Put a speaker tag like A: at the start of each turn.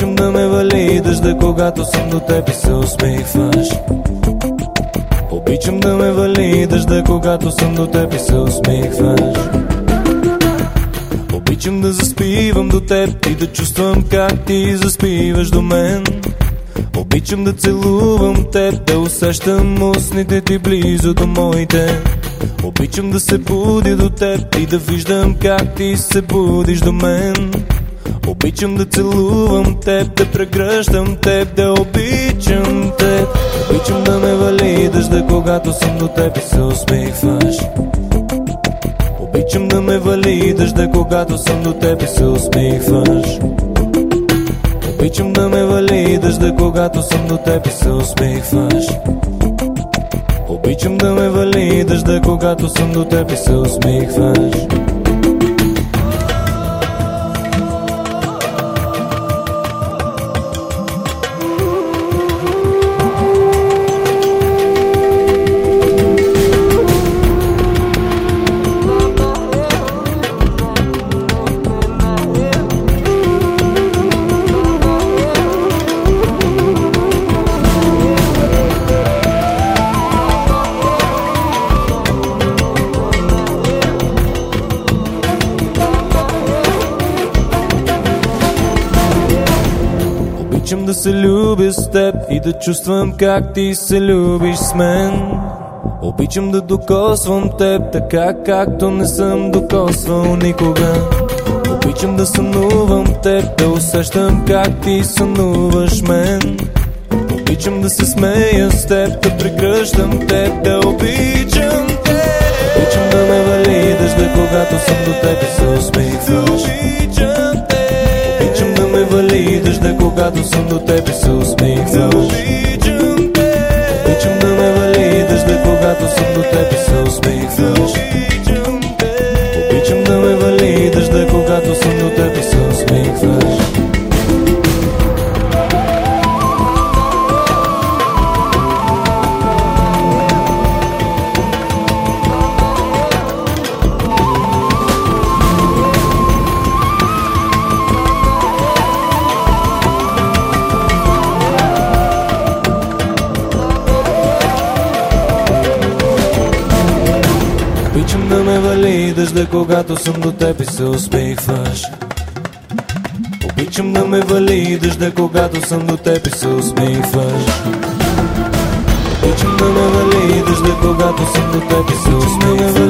A: Обичам да ме вали дъжда, когато съм до теб и се усмихваш. Обичам да ме вали дъжда, когато съм до теб и се усмихваш. Обичам да заспивам до теб и да чувствам как ти заспиваш до мен. Обичам да целувам теб, да усещам устните ти близо до моите. Обичам да се будя до теб и да виждам как ти се будиш до мен Обичам да целувам теб, да прегръщам теб, да обичам теб. Обичам да ме вали дъжда, когато съм до теб и се усмихваш. Обичам да ме вали дъжда, когато съм до теб и се усмихваш. Обичам да ме вали дъжда, когато съм до теб и се усмихваш. Обичам да ме вали дъжда, когато съм до теб и се усмихваш Обичам да се любя с теб и да чувствам как ти се любиш с мен. Обичам да докосвам теб така както не съм докосвал никога. Обичам да сънувам теб, да усещам как ти сънуваш мен. Обичам да се смея с теб, да прегръщам теб, да обичам теб. Обичам да ме вали дъжда, когато съм до теб и се усмихваш. Обичам когато съм до теб и се усмихваш. Обичам теб Обичам да ме вали дъжда, когато съм до теб и се усмихваш. Обичам да ме вали дъжда, когато съм до теб и се усмихваш вали дъжда, когато съм до теб и се усмихваш. Обичам да ме вали и дъжда, когато съм до теб и се усмихваш. Обичам да ме вали дъжда, когато съм до теб и се усмихваш